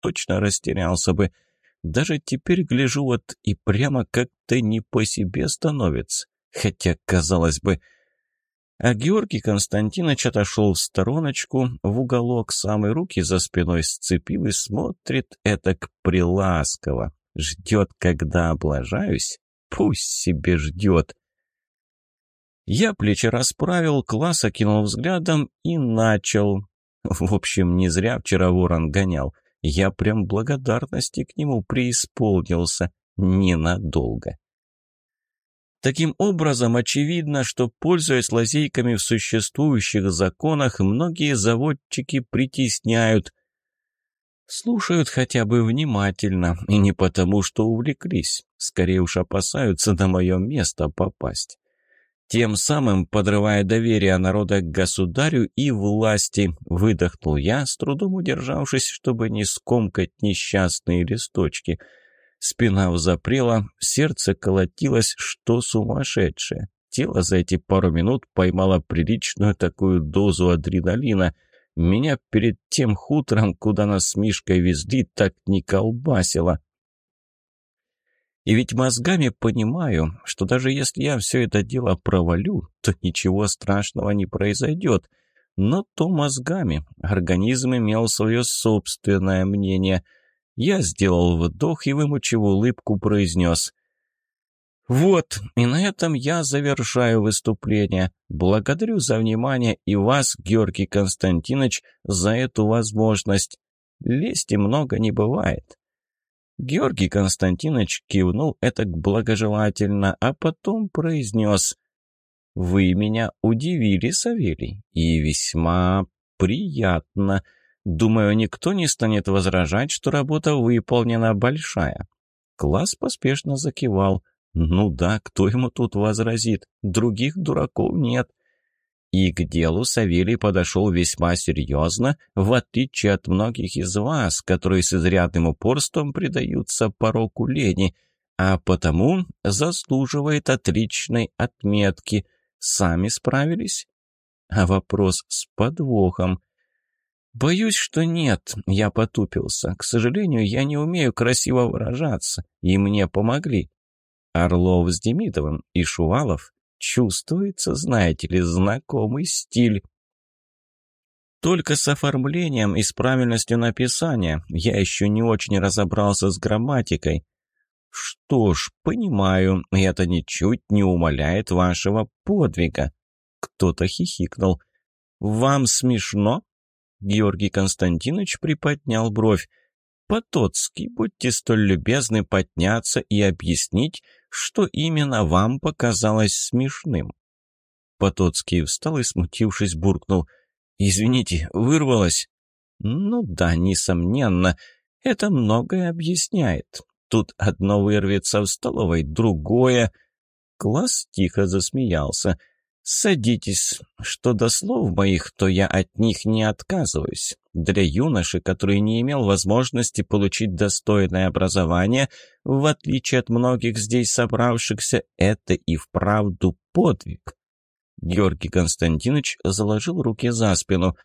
точно растерялся бы. Даже теперь гляжу вот и прямо как-то не по себе становится. Хотя, казалось бы... А Георгий Константинович отошел в стороночку, в уголок, самой руки за спиной сцепил и смотрит этак приласково. Ждет, когда облажаюсь? Пусть себе ждет. Я плечи расправил, класс окинул взглядом и начал. В общем, не зря вчера ворон гонял. Я прям благодарности к нему преисполнился. Ненадолго. Таким образом, очевидно, что, пользуясь лазейками в существующих законах, многие заводчики притесняют, слушают хотя бы внимательно, и не потому, что увлеклись, скорее уж опасаются на мое место попасть. Тем самым подрывая доверие народа к государю и власти, выдохнул я, с трудом удержавшись, чтобы не скомкать несчастные листочки – Спина взапрела, сердце колотилось, что сумасшедшее. Тело за эти пару минут поймало приличную такую дозу адреналина. Меня перед тем хутором, куда нас с Мишкой везли, так не колбасило. И ведь мозгами понимаю, что даже если я все это дело провалю, то ничего страшного не произойдет. Но то мозгами. Организм имел свое собственное мнение – я сделал вдох и, вымучив улыбку, произнес. «Вот, и на этом я завершаю выступление. Благодарю за внимание и вас, Георгий Константинович, за эту возможность. Лести много не бывает». Георгий Константинович кивнул это благожелательно, а потом произнес «Вы меня удивили, Савелий, и весьма приятно». Думаю, никто не станет возражать, что работа выполнена большая. Класс поспешно закивал. Ну да, кто ему тут возразит? Других дураков нет. И к делу Савелий подошел весьма серьезно, в отличие от многих из вас, которые с изрядным упорством предаются пороку лени, а потому заслуживает отличной отметки. Сами справились? А вопрос с подвохом. «Боюсь, что нет», — я потупился. «К сожалению, я не умею красиво выражаться, и мне помогли». Орлов с Демидовым и Шувалов чувствуется, знаете ли, знакомый стиль. Только с оформлением и с правильностью написания я еще не очень разобрался с грамматикой. Что ж, понимаю, это ничуть не умаляет вашего подвига. Кто-то хихикнул. Вам смешно? Георгий Константинович приподнял бровь. «Потоцкий, будьте столь любезны подняться и объяснить, что именно вам показалось смешным». Потоцкий встал и, смутившись, буркнул. «Извините, вырвалось». «Ну да, несомненно, это многое объясняет. Тут одно вырвется в столовой, другое...» Класс тихо засмеялся. «Садитесь. Что до слов моих, то я от них не отказываюсь. Для юноши, который не имел возможности получить достойное образование, в отличие от многих здесь собравшихся, это и вправду подвиг». Георгий Константинович заложил руки за спину.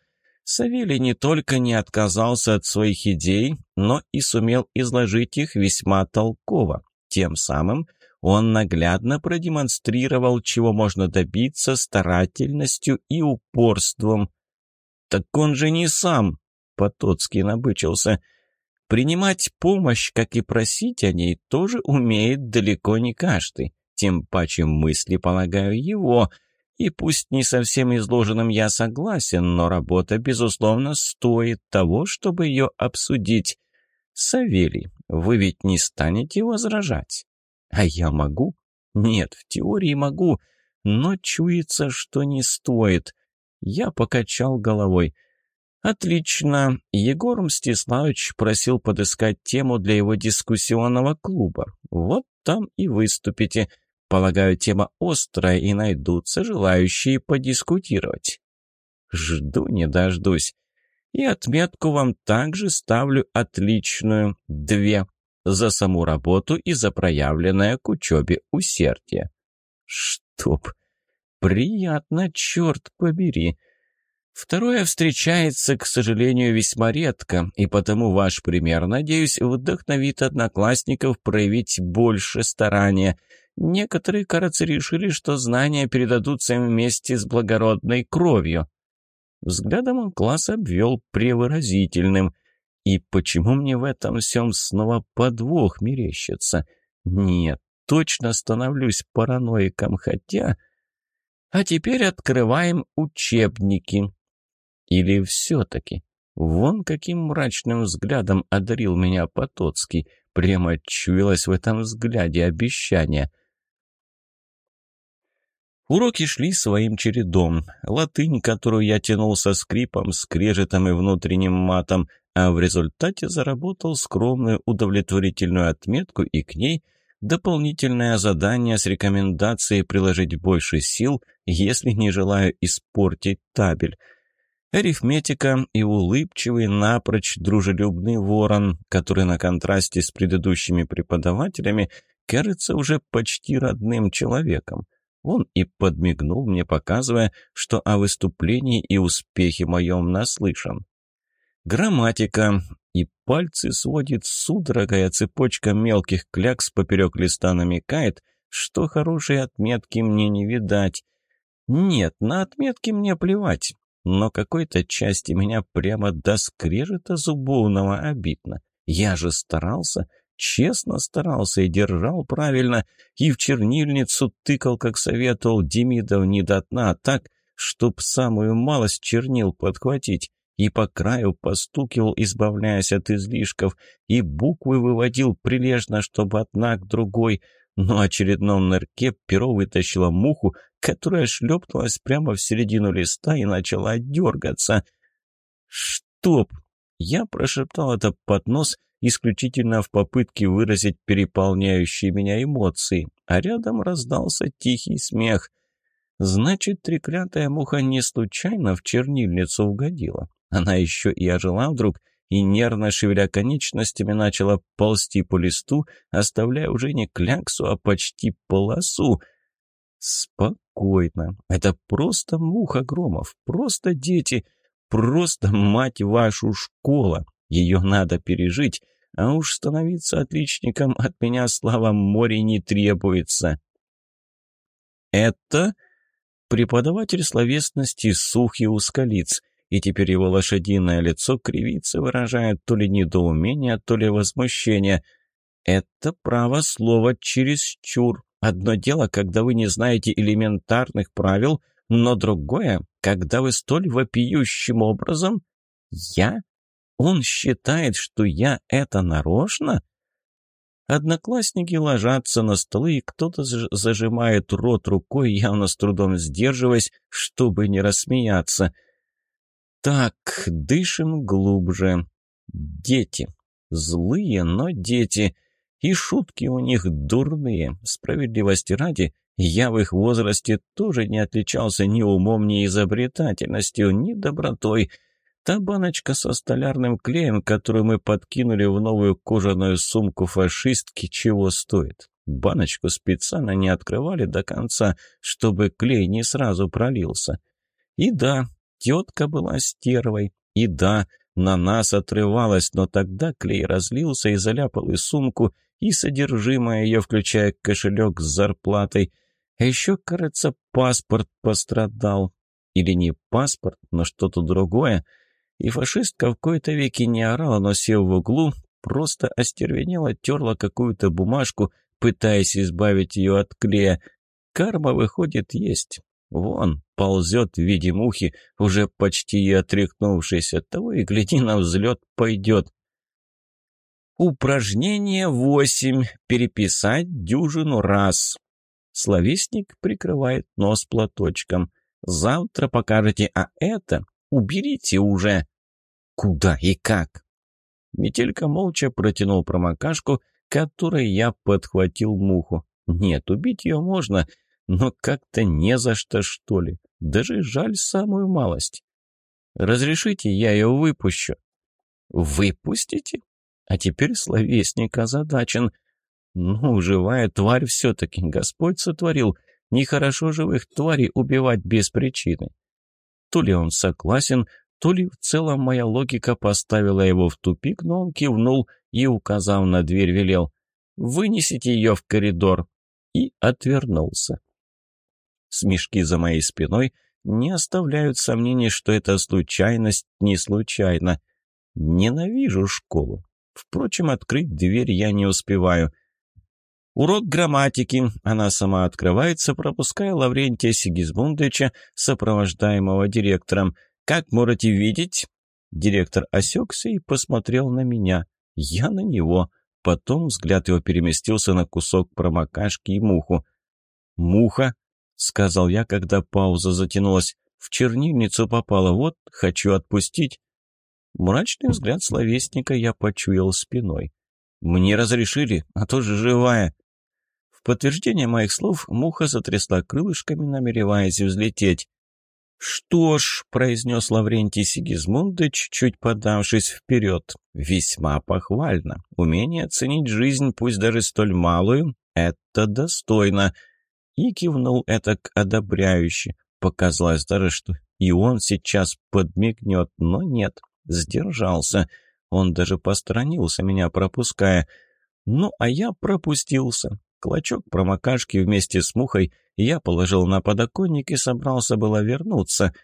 Савелий не только не отказался от своих идей, но и сумел изложить их весьма толково, тем самым он наглядно продемонстрировал, чего можно добиться старательностью и упорством. «Так он же не сам!» — Потоцкий набычился. «Принимать помощь, как и просить о ней, тоже умеет далеко не каждый. Тем паче мысли, полагаю, его. И пусть не совсем изложенным я согласен, но работа, безусловно, стоит того, чтобы ее обсудить. Савелий, вы ведь не станете возражать?» А я могу? Нет, в теории могу, но чуется, что не стоит. Я покачал головой. Отлично. Егор Мстиславович просил подыскать тему для его дискуссионного клуба. Вот там и выступите. Полагаю, тема острая, и найдутся желающие подискутировать. Жду не дождусь. И отметку вам также ставлю отличную. Две за саму работу и за проявленное к учебе усердие. Чтоб! Приятно, черт побери! Второе встречается, к сожалению, весьма редко, и потому ваш пример, надеюсь, вдохновит одноклассников проявить больше старания. Некоторые, кажется, решили, что знания передадутся им вместе с благородной кровью. Взглядом он класс обвел превыразительным. И почему мне в этом всем снова подвох мерещится? Нет, точно становлюсь параноиком, хотя... А теперь открываем учебники. Или все-таки? Вон каким мрачным взглядом одарил меня Потоцкий. Прямо чуялось в этом взгляде обещание. Уроки шли своим чередом. Латынь, которую я тянул со скрипом, скрежетом и внутренним матом, а в результате заработал скромную удовлетворительную отметку и к ней дополнительное задание с рекомендацией приложить больше сил, если не желаю испортить табель – арифметика и улыбчивый, напрочь дружелюбный ворон, который на контрасте с предыдущими преподавателями кажется уже почти родным человеком. Он и подмигнул мне, показывая, что о выступлении и успехе моем наслышан. Грамматика. И пальцы сводит судорогая цепочка мелких клякс поперек листа намекает, что хорошие отметки мне не видать. Нет, на отметки мне плевать но какой-то части меня прямо до скрежета зубовного обидно. Я же старался, честно старался и держал правильно, и в чернильницу тыкал, как советовал Демидов, не до дна, а так, чтоб самую малость чернил подхватить, и по краю постукивал, избавляясь от излишков, и буквы выводил прилежно, чтобы одна к другой — но очередном нырке перо вытащило муху, которая шлепнулась прямо в середину листа и начала дергаться. «Стоп!» Я прошептал это под нос исключительно в попытке выразить переполняющие меня эмоции, а рядом раздался тихий смех. Значит, треклятая муха не случайно в чернильницу угодила. Она еще и ожила вдруг — и, нервно шевеля конечностями, начала ползти по листу, оставляя уже не кляксу, а почти полосу. Спокойно. Это просто муха Громов, просто дети, просто, мать вашу, школа. Ее надо пережить, а уж становиться отличником от меня, слава море, не требуется. Это преподаватель словесности Сухи Ускалиц — и теперь его лошадиное лицо кривится, выражая то ли недоумение, то ли возмущение. Это право слово чересчур. Одно дело, когда вы не знаете элементарных правил, но другое, когда вы столь вопиющим образом... Я? Он считает, что я это нарочно? Одноклассники ложатся на столы, и кто-то зажимает рот рукой, явно с трудом сдерживаясь, чтобы не рассмеяться — так, дышим глубже. Дети. Злые, но дети. И шутки у них дурные. Справедливости ради, я в их возрасте тоже не отличался ни умом, ни изобретательностью, ни добротой. Та баночка со столярным клеем, которую мы подкинули в новую кожаную сумку фашистки, чего стоит? Баночку специально не открывали до конца, чтобы клей не сразу пролился. И да, Тетка была стервой. И да, на нас отрывалась, но тогда клей разлился и заляпал и сумку, и содержимое ее, включая кошелек с зарплатой. А еще, кажется, паспорт пострадал. Или не паспорт, но что-то другое. И фашистка в кои-то веки не орала, но сев в углу, просто остервенела, терла какую-то бумажку, пытаясь избавить ее от клея. Карма, выходит, есть. Вон, ползет в виде мухи, уже почти и отряхнувшись от того, и гляди на взлет пойдет. Упражнение восемь. Переписать дюжину раз. Словесник прикрывает нос платочком. Завтра покажете, а это уберите уже. Куда и как? Метелька молча протянул промокашку, которой я подхватил муху. Нет, убить ее можно, но как-то не за что, что ли. Даже жаль самую малость. Разрешите, я ее выпущу. Выпустите? А теперь словесник озадачен. Ну, живая тварь все-таки Господь сотворил. Нехорошо живых тварей убивать без причины. То ли он согласен, то ли в целом моя логика поставила его в тупик, но он кивнул и, указав на дверь, велел «Вынесите ее в коридор» и отвернулся. Смешки за моей спиной не оставляют сомнений, что эта случайность не случайна. Ненавижу школу. Впрочем, открыть дверь я не успеваю. Урок грамматики. Она сама открывается, пропуская Лаврентия Сигизмундовича, сопровождаемого директором. «Как можете видеть?» Директор осекся и посмотрел на меня. Я на него. Потом взгляд его переместился на кусок промокашки и муху. «Муха?» — сказал я, когда пауза затянулась. «В чернильницу попала. Вот, хочу отпустить». Мрачный взгляд словесника я почуял спиной. «Мне разрешили, а то же живая». Подтверждение моих слов муха затрясла крылышками, намереваясь взлететь. «Что ж», — произнес Лаврентий Сигизмундович, чуть подавшись вперед, — «весьма похвально. Умение оценить жизнь, пусть даже столь малую, — это достойно и кивнул этак одобряюще. Показалось даже, что и он сейчас подмигнет, но нет, сдержался. Он даже посторонился, меня пропуская. Ну, а я пропустился. Клочок промокашки вместе с мухой я положил на подоконник и собрался было вернуться.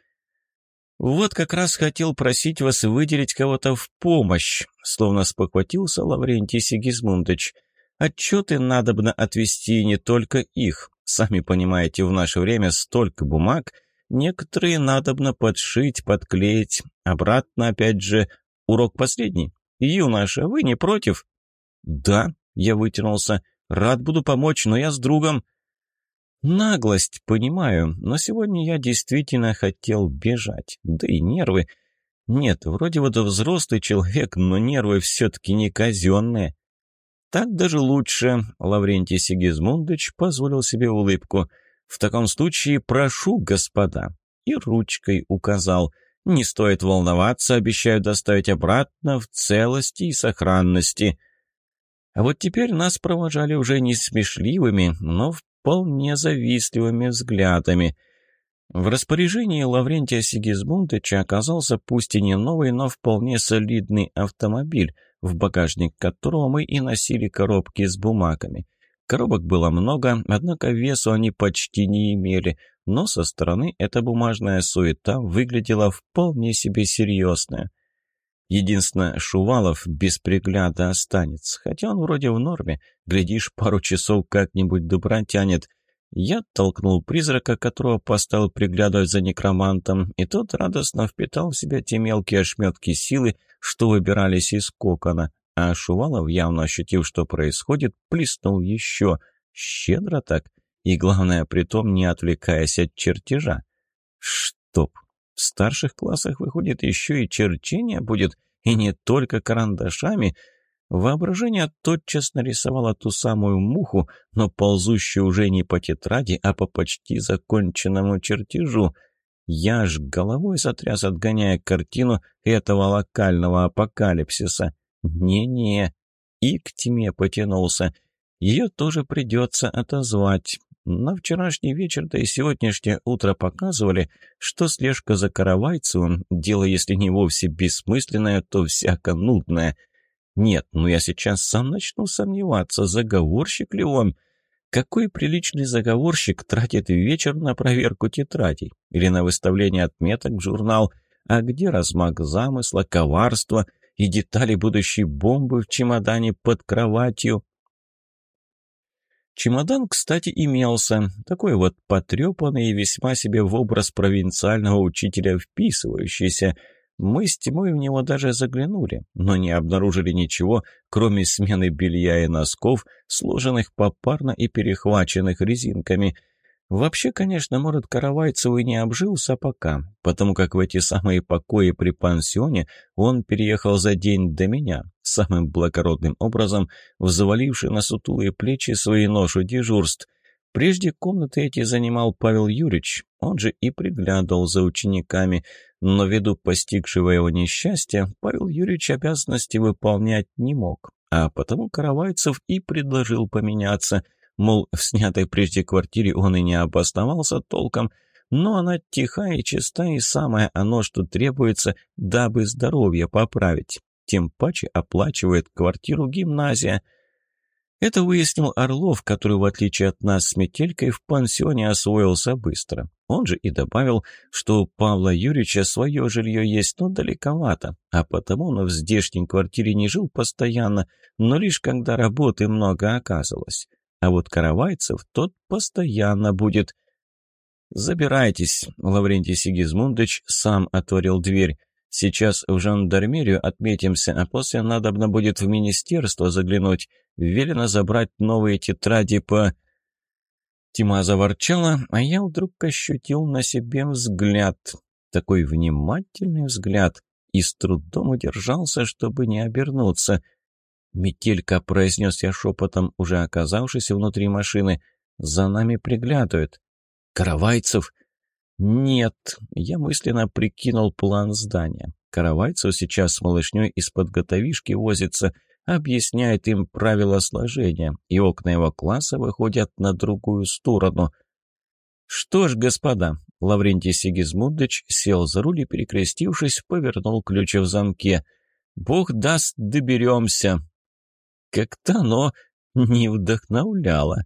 «Вот как раз хотел просить вас выделить кого-то в помощь», словно спохватился Лаврентий Сигизмундович. «Отчеты надобно отвести не только их. Сами понимаете, в наше время столько бумаг, некоторые надобно подшить, подклеить. Обратно, опять же, урок последний. Юноша, вы не против? Да, я вытянулся. Рад буду помочь, но я с другом. Наглость, понимаю, но сегодня я действительно хотел бежать. Да и нервы. Нет, вроде вот взрослый человек, но нервы все-таки не казенные. «Так даже лучше», — Лаврентий Сигизмундович позволил себе улыбку. «В таком случае прошу, господа». И ручкой указал. «Не стоит волноваться, обещаю доставить обратно в целости и сохранности». А вот теперь нас провожали уже не смешливыми, но вполне завистливыми взглядами. В распоряжении Лаврентия Сигизмундовича оказался пусть и не новый, но вполне солидный автомобиль — в багажник которого мы и носили коробки с бумагами. Коробок было много, однако весу они почти не имели, но со стороны эта бумажная суета выглядела вполне себе серьезная. Единственное, Шувалов без пригляда останется, хотя он вроде в норме, глядишь, пару часов как-нибудь добра тянет. Я толкнул призрака, которого поставил приглядывать за некромантом, и тот радостно впитал в себя те мелкие ошметки силы, что выбирались из кокона, а Шувалов, явно ощутив, что происходит, плеснул еще, щедро так, и, главное, притом не отвлекаясь от чертежа. Стоп! В старших классах, выходит, еще и черчение будет, и не только карандашами. Воображение тотчас нарисовало ту самую муху, но ползущую уже не по тетради, а по почти законченному чертежу — я аж головой сотряс, отгоняя картину этого локального апокалипсиса. Не-не, и к тьме потянулся. Ее тоже придется отозвать. На вчерашний вечер, да и сегодняшнее утро показывали, что слежка за Каравайцевым – дело, если не вовсе бессмысленное, то всяко нудное. Нет, ну я сейчас сам начну сомневаться, заговорщик ли он – какой приличный заговорщик тратит вечер на проверку тетрадей или на выставление отметок в журнал? А где размах замысла, коварства и детали будущей бомбы в чемодане под кроватью? Чемодан, кстати, имелся, такой вот потрепанный и весьма себе в образ провинциального учителя вписывающийся – мы с Тимой в него даже заглянули, но не обнаружили ничего, кроме смены белья и носков, сложенных попарно и перехваченных резинками. Вообще, конечно, может, Каравайцев и не обжился пока, потому как в эти самые покои при пансионе он переехал за день до меня, самым благородным образом взваливший на сутулые плечи свои ношу дежурств. Прежде комнаты эти занимал Павел Юрьевич, он же и приглядывал за учениками, но ввиду постигшего его несчастья Павел Юрьевич обязанности выполнять не мог, а потому Каравайцев и предложил поменяться, мол, в снятой прежде квартире он и не обосновался толком, но она тихая и чиста, и самое оно, что требуется, дабы здоровье поправить. Тем паче оплачивает квартиру гимназия. Это выяснил Орлов, который, в отличие от нас с Метелькой, в пансионе освоился быстро. Он же и добавил, что у Павла Юрьевича свое жилье есть, но далековато, а потому он в здешней квартире не жил постоянно, но лишь когда работы много оказывалось. А вот Каравайцев тот постоянно будет. «Забирайтесь», — Лаврентий Сигизмундович сам отворил дверь. «Сейчас в жандармерию отметимся, а после надобно будет в министерство заглянуть. Велено забрать новые тетради по...» Тима заворчала, а я вдруг ощутил на себе взгляд. Такой внимательный взгляд. И с трудом удержался, чтобы не обернуться. «Метелька», — произнес я шепотом, уже оказавшись внутри машины. «За нами приглядывают». «Каравайцев?» «Нет», — я мысленно прикинул план здания. Каравайцев сейчас с малышней из-под готовишки возится — объясняет им правила сложения, и окна его класса выходят на другую сторону. «Что ж, господа», — Лаврентий Сигизмундович сел за руль и, перекрестившись, повернул ключи в замке. «Бог даст, доберемся». Как-то оно не вдохновляло.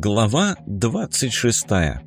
Глава двадцать шестая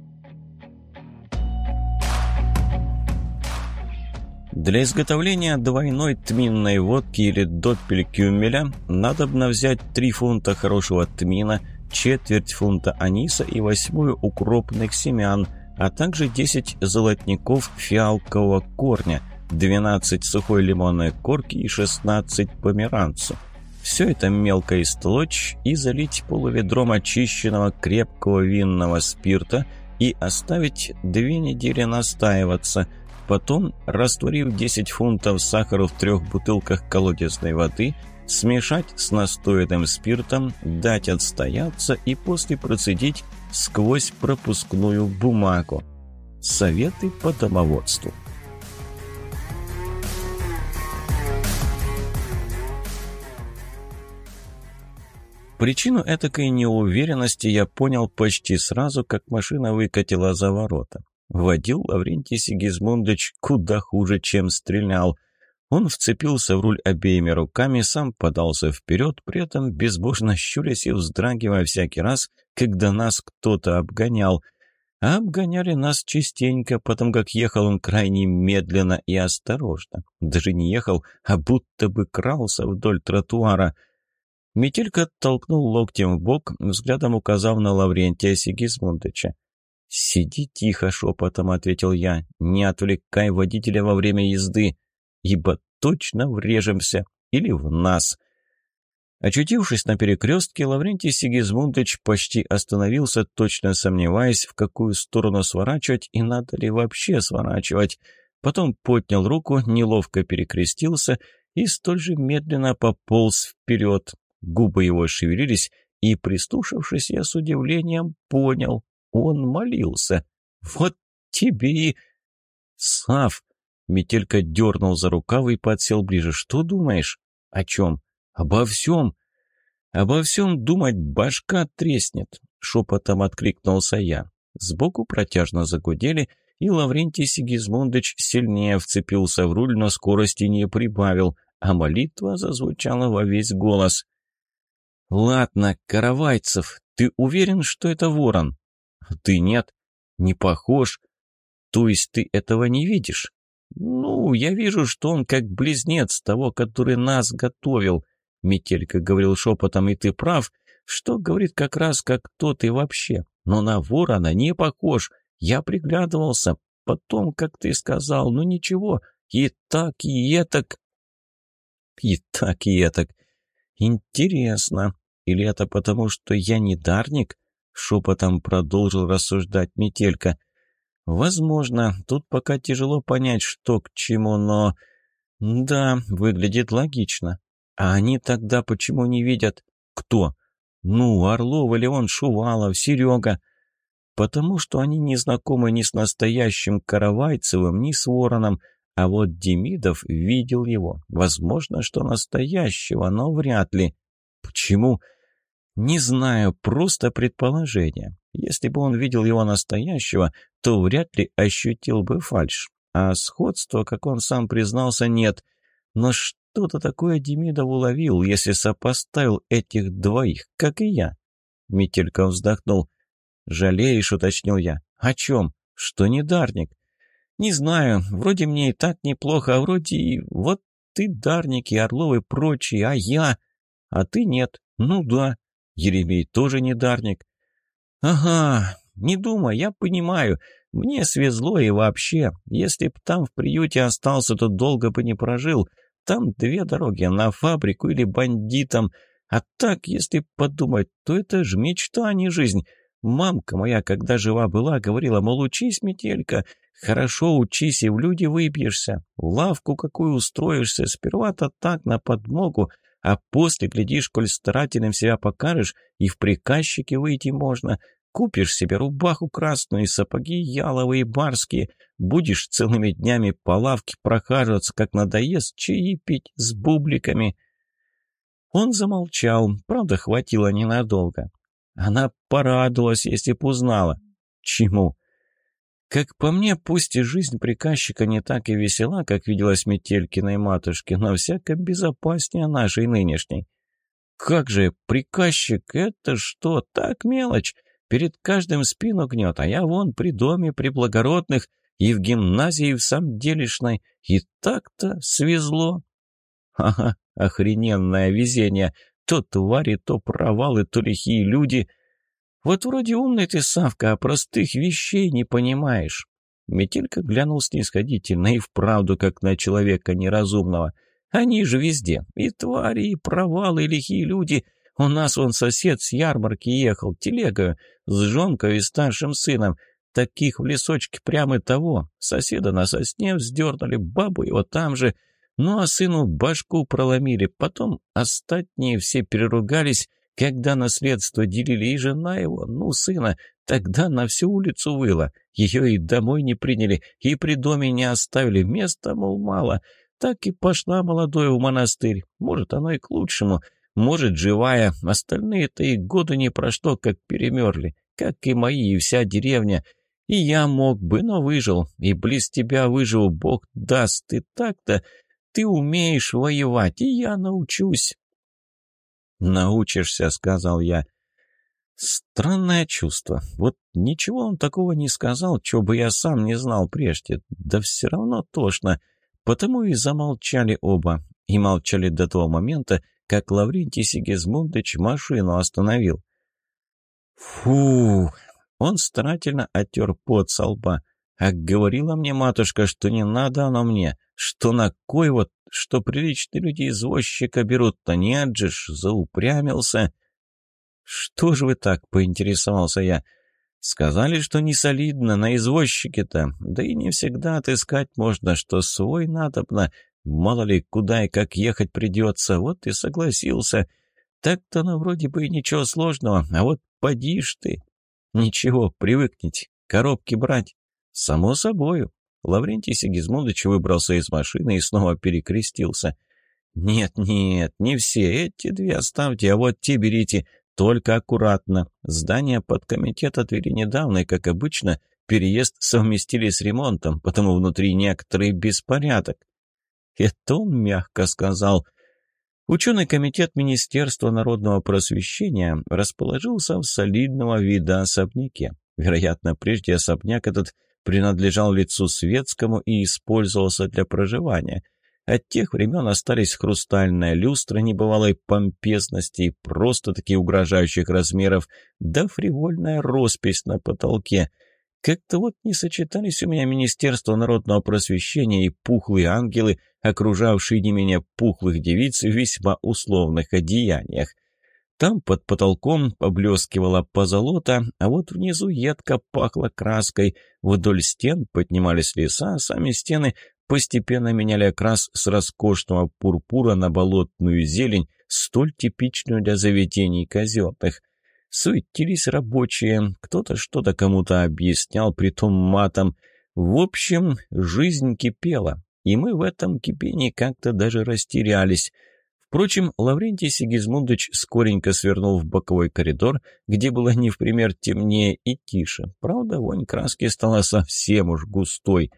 Для изготовления двойной тминной водки или доппель-кюмеля надобно взять 3 фунта хорошего тмина, четверть фунта аниса и восьмую укропных семян, а также 10 золотников фиалкового корня, 12 сухой лимонной корки и 16 померанцу. Все это мелко истолочь и залить полуведром очищенного крепкого винного спирта и оставить две недели настаиваться – Потом, растворив 10 фунтов сахара в трех бутылках колодезной воды, смешать с настоянным спиртом, дать отстояться и после процедить сквозь пропускную бумагу. Советы по домоводству. Причину этакой неуверенности я понял почти сразу, как машина выкатила за ворота. Водил Лаврентий Сигизмундович куда хуже, чем стрелял. Он вцепился в руль обеими руками, сам подался вперед, при этом безбожно щурясь и вздрагивая всякий раз, когда нас кто-то обгонял. А обгоняли нас частенько, потому как ехал он крайне медленно и осторожно. Даже не ехал, а будто бы крался вдоль тротуара. Метелька толкнул локтем в бок, взглядом указав на Лаврентия Сигизмундовича. «Сиди тихо», — шепотом ответил я. «Не отвлекай водителя во время езды, ибо точно врежемся. Или в нас». Очутившись на перекрестке, Лаврентий Сигизмундович почти остановился, точно сомневаясь, в какую сторону сворачивать и надо ли вообще сворачивать. Потом поднял руку, неловко перекрестился и столь же медленно пополз вперед. Губы его шевелились, и, прислушавшись, я с удивлением понял, он молился. Вот тебе и... Сав! Метелька дернул за рукав и подсел ближе. Что думаешь? О чем? Обо всем. Обо всем думать башка треснет. Шепотом откликнулся я. Сбоку протяжно загудели, и Лаврентий Сигизмундович сильнее вцепился в руль, но скорости не прибавил, а молитва зазвучала во весь голос. «Ладно, Каравайцев, ты уверен, что это ворон?» Ты нет? Не похож? То есть ты этого не видишь? Ну, я вижу, что он как близнец того, который нас готовил. Метелька говорил шепотом, и ты прав, что говорит как раз как тот и вообще. Но на ворона не похож. Я приглядывался. Потом, как ты сказал, ну ничего, и так, и этак. И так, и этак. Интересно. Или это потому, что я не дарник? Шепотом продолжил рассуждать Метелька. «Возможно, тут пока тяжело понять, что к чему, но...» «Да, выглядит логично. А они тогда почему не видят?» «Кто?» «Ну, Орлов, Леон, Шувалов, Серега». «Потому что они не знакомы ни с настоящим Каравайцевым, ни с Вороном, А вот Демидов видел его. Возможно, что настоящего, но вряд ли. Почему? Не знаю, просто предположение. Если бы он видел его настоящего, то вряд ли ощутил бы фальшь. А сходства, как он сам признался, нет. Но что-то такое Демидов уловил, если сопоставил этих двоих, как и я. Метелька вздохнул. «Жалеешь?» — уточнил я. «О чем? Что не Дарник?» «Не знаю. Вроде мне и так неплохо, а вроде и... Вот ты Дарник и Орлов и прочие, а я... А ты нет. Ну да. Еремей тоже не Дарник. Ага, не думай, я понимаю. Мне свезло и вообще. Если б там в приюте остался, то долго бы не прожил. Там две дороги, на фабрику или бандитам. А так, если подумать, то это ж мечта, а не жизнь. Мамка моя, когда жива была, говорила, мол, учись, метелька, хорошо учись и в люди выбьешься, в лавку какую устроишься, сперва-то так на подмогу, а после, глядишь, коль старательным себя покажешь, и в приказчике выйти можно. Купишь себе рубаху красную сапоги яловые барские, будешь целыми днями по лавке прохаживаться, как надоест, чаи пить с бубликами». Он замолчал, правда, хватило ненадолго. Она порадовалась, если б узнала. Чему? Как по мне, пусть и жизнь приказчика не так и весела, как виделась Метелькиной матушке, но всяко безопаснее нашей нынешней. Как же, приказчик, это что, так мелочь? Перед каждым спину гнет, а я вон при доме, при благородных, и в гимназии, и в самом делешной. И так-то свезло. Ага, охрененное везение. То твари, то провалы, то лихие люди. Вот вроде умный ты, Савка, а простых вещей не понимаешь. Метелька глянул снисходительно и вправду, как на человека неразумного. Они же везде. И твари, и провалы, и лихие люди. У нас он сосед с ярмарки ехал, телегою, с жонкой и старшим сыном. Таких в лесочке прямо того. Соседа на сосне вздернули, бабу его там же... Ну а сыну башку проломили, потом остатние все переругались, когда наследство делили, и жена его, ну, сына, тогда на всю улицу выла. Ее и домой не приняли, и при доме не оставили, места, мол, мало. Так и пошла молодой в монастырь. Может, оно и к лучшему. Может, живая. Остальные-то и года не прошло, как перемерли. Как и мои, и вся деревня. И я мог бы, но выжил. И близ тебя выживу, Бог даст. И так-то ты умеешь воевать, и я научусь». «Научишься», — сказал я. Странное чувство. Вот ничего он такого не сказал, чего бы я сам не знал прежде. Да все равно тошно. Потому и замолчали оба. И молчали до того момента, как Лаврентий Сигизмундович машину остановил. Фу! Он старательно оттер пот со лба. А говорила мне матушка, что не надо оно мне, что на кой вот, что приличные люди извозчика берут-то, нет же ж, заупрямился. «Что же вы так?» — поинтересовался я. «Сказали, что не солидно на извозчике-то, да и не всегда отыскать можно, что свой надобно, мало ли куда и как ехать придется, вот и согласился. Так-то, ну, вроде бы и ничего сложного, а вот поди ж ты. Ничего, привыкните, коробки брать». «Само собою». Лаврентий Сигизмундович выбрался из машины и снова перекрестился. «Нет, нет, не все. Эти две оставьте, а вот те берите. Только аккуратно. Здание под комитет отвели недавно, и, как обычно, переезд совместили с ремонтом, потому внутри некоторый беспорядок». Это он мягко сказал. Ученый комитет Министерства народного просвещения расположился в солидного вида особняке. Вероятно, прежде особняк этот – принадлежал лицу светскому и использовался для проживания. От тех времен остались хрустальная люстра небывалой помпезности и просто-таки угрожающих размеров, да фривольная роспись на потолке. Как-то вот не сочетались у меня Министерство народного просвещения и пухлые ангелы, окружавшие не менее пухлых девиц в весьма условных одеяниях. Там под потолком поблескивала позолота, а вот внизу едко пахло краской. Вдоль стен поднимались леса, а сами стены постепенно меняли окрас с роскошного пурпура на болотную зелень, столь типичную для заведений казенных. Суетились рабочие, кто-то что-то кому-то объяснял, притом матом. В общем, жизнь кипела. и мы в этом кипении как-то даже растерялись. Впрочем, Лаврентий Сигизмундович скоренько свернул в боковой коридор, где было не в пример темнее и тише. Правда, вонь краски стала совсем уж густой.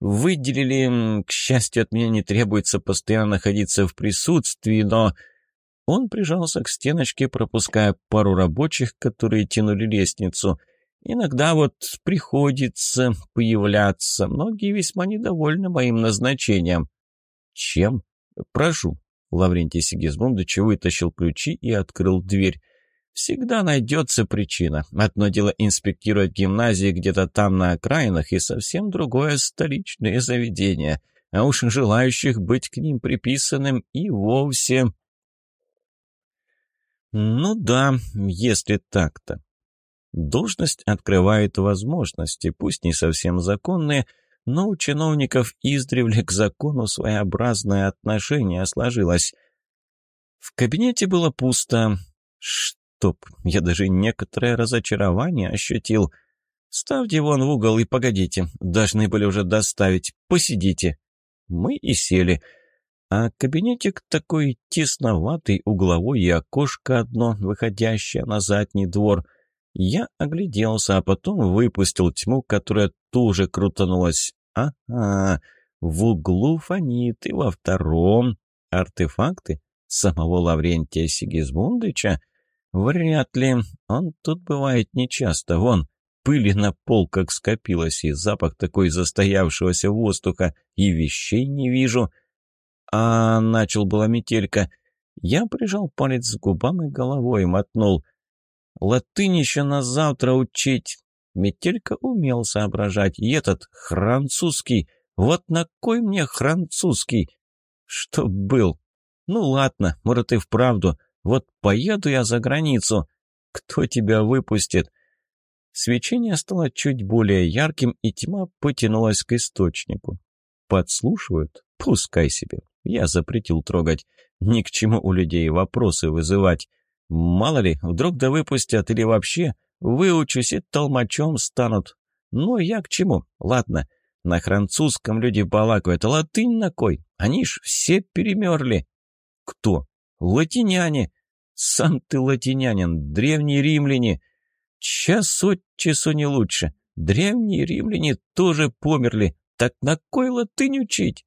Выделили, к счастью, от меня не требуется постоянно находиться в присутствии, но... Он прижался к стеночке, пропуская пару рабочих, которые тянули лестницу. Иногда вот приходится появляться. Многие весьма недовольны моим назначением. Чем? Прошу. Лаврентий Сигизмундович вытащил ключи и открыл дверь. Всегда найдется причина. Одно дело инспектировать гимназии где-то там на окраинах, и совсем другое — столичные заведения. А уж желающих быть к ним приписанным и вовсе... Ну да, если так-то. Должность открывает возможности, пусть не совсем законные, но у чиновников издревле к закону своеобразное отношение сложилось. В кабинете было пусто. Стоп, я даже некоторое разочарование ощутил. Ставьте вон в угол и погодите, должны были уже доставить, посидите. Мы и сели. А кабинетик такой тесноватый, угловой и окошко одно, выходящее на задний двор. Я огляделся, а потом выпустил тьму, которая тоже крутанулась. Ага, в углу фонит, и во втором артефакты самого Лаврентия Сигизмундыча. Вряд ли, он тут бывает нечасто, вон, пыли на полках скопилось, и запах такой застоявшегося воздуха, и вещей не вижу — а начал была метелька. Я прижал палец к губам и головой мотнул. Латынь еще на завтра учить. Метелька умел соображать. И этот французский. Вот на кой мне французский? Чтоб был. Ну ладно, может и вправду. Вот поеду я за границу. Кто тебя выпустит? Свечение стало чуть более ярким, и тьма потянулась к источнику. Подслушивают? Пускай себе. Я запретил трогать. Ни к чему у людей вопросы вызывать. Мало ли, вдруг да выпустят или вообще выучусь и толмачом станут. Ну, я к чему? Ладно, на французском люди балакают, а латынь на кой? Они ж все перемерли. Кто? Латиняне. Сам ты латинянин, древние римляне. Час от часу не лучше. Древние римляне тоже померли. Так на кой латынь учить?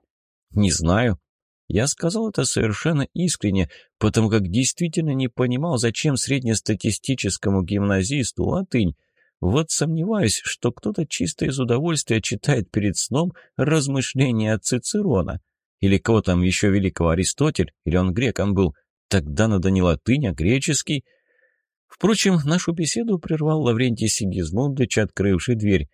Не знаю. Я сказал это совершенно искренне, потому как действительно не понимал, зачем среднестатистическому гимназисту латынь. Вот сомневаюсь, что кто-то чисто из удовольствия читает перед сном размышления Цицерона. Или кого там еще великого Аристотель, или он греком был. Тогда надо не латынь, а греческий. Впрочем, нашу беседу прервал Лаврентий Сигизмундович, открывший дверь.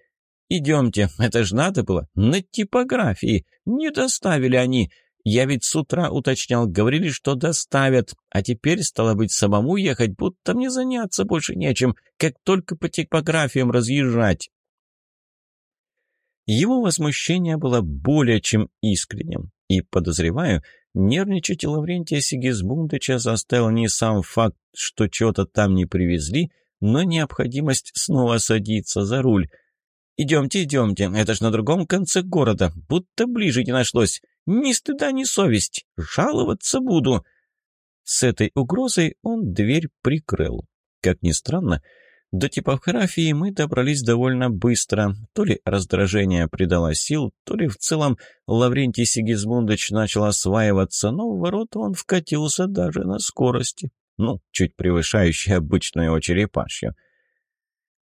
«Идемте, это ж надо было, на типографии. Не доставили они. Я ведь с утра уточнял, говорили, что доставят, а теперь, стало быть, самому ехать, будто мне заняться больше нечем, как только по типографиям разъезжать. Его возмущение было более чем искренним, и, подозреваю, нервничать Лаврентия Сигизмундовича заставил не сам факт, что чего-то там не привезли, но необходимость снова садиться за руль. «Идемте, идемте, это ж на другом конце города, будто ближе не нашлось. Ни стыда, ни совесть. Жаловаться буду». С этой угрозой он дверь прикрыл. Как ни странно, до типографии мы добрались довольно быстро. То ли раздражение придало сил, то ли в целом Лаврентий Сигизмундович начал осваиваться, но в ворота он вкатился даже на скорости. Ну, чуть превышающей обычную черепашью.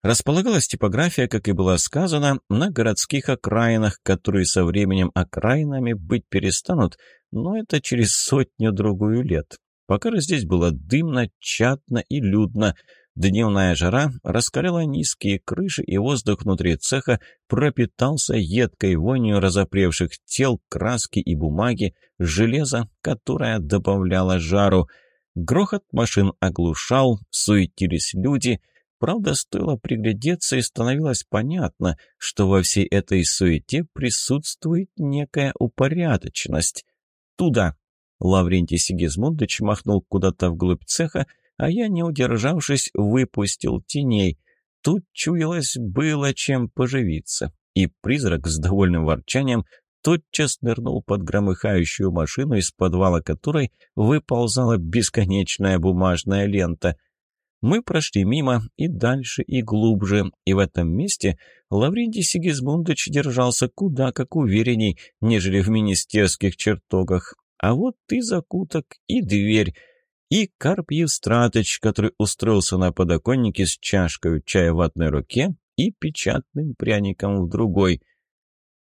Располагалась типография, как и было сказано, на городских окраинах, которые со временем окраинами быть перестанут, но это через сотню-другую лет. Пока здесь было дымно, чатно и людно. Дневная жара раскаляла низкие крыши, и воздух внутри цеха пропитался едкой вонью разопревших тел, краски и бумаги, железа, которое добавляло жару. Грохот машин оглушал, суетились люди — Правда, стоило приглядеться, и становилось понятно, что во всей этой суете присутствует некая упорядоченность. «Туда!» Лаврентий Сигизмундович махнул куда-то вглубь цеха, а я, не удержавшись, выпустил теней. Тут чуялось было чем поживиться, и призрак с довольным ворчанием тотчас нырнул под громыхающую машину, из подвала которой выползала бесконечная бумажная лента. Мы прошли мимо и дальше, и глубже, и в этом месте Лаврентий Сигизмундович держался куда как уверенней, нежели в министерских чертогах. А вот и закуток, и дверь, и Карп Евстратыч, который устроился на подоконнике с чашкой чая в одной руке и печатным пряником в другой.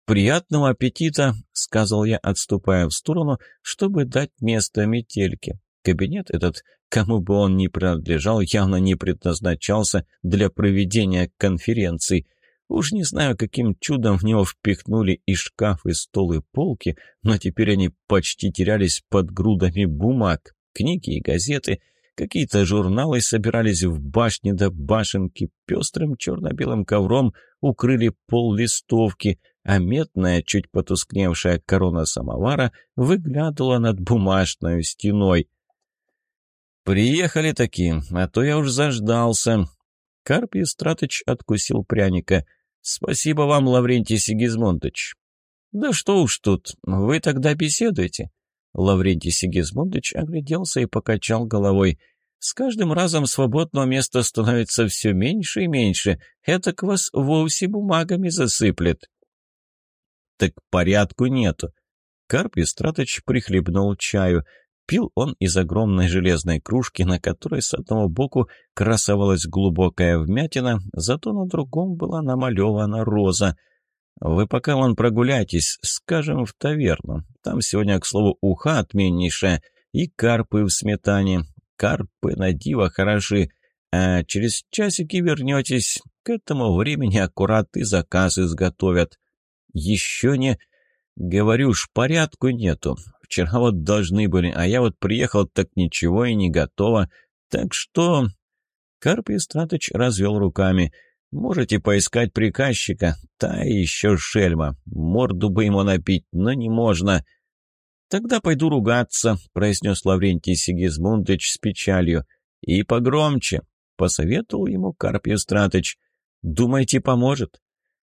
«Приятного аппетита!» — сказал я, отступая в сторону, чтобы дать место метельке. Кабинет этот, кому бы он ни принадлежал, явно не предназначался для проведения конференций. Уж не знаю, каким чудом в него впихнули и шкаф, и стол, и полки, но теперь они почти терялись под грудами бумаг. Книги и газеты, какие-то журналы собирались в башне до башенки, пестрым черно-белым ковром укрыли пол листовки, а медная, чуть потускневшая корона самовара выглядывала над бумажной стеной. «Приехали такие, а то я уж заждался». Карп Стратыч откусил пряника. «Спасибо вам, Лаврентий Сигизмундович». «Да что уж тут, вы тогда беседуете». Лаврентий Сигизмундович огляделся и покачал головой. «С каждым разом свободного места становится все меньше и меньше. Это к вас вовсе бумагами засыплет». «Так порядку нету». Карп Истратыч прихлебнул чаю. Пил он из огромной железной кружки, на которой с одного боку красовалась глубокая вмятина, зато на другом была намалевана роза. «Вы пока вон прогуляйтесь, скажем, в таверну. Там сегодня, к слову, уха отменнейшая и карпы в сметане. Карпы на диво хороши. А через часики вернетесь. К этому времени аккурат и заказ изготовят. Еще не... Говорю ж, порядку нету. Вчера вот должны были, а я вот приехал, так ничего и не готово. Так что...» Карп Истратыч развел руками. «Можете поискать приказчика. Та еще шельма. Морду бы ему напить, но не можно». «Тогда пойду ругаться», — произнес Лаврентий Сигизмундович с печалью. «И погромче», — посоветовал ему Карп Истратыч. «Думаете, поможет?»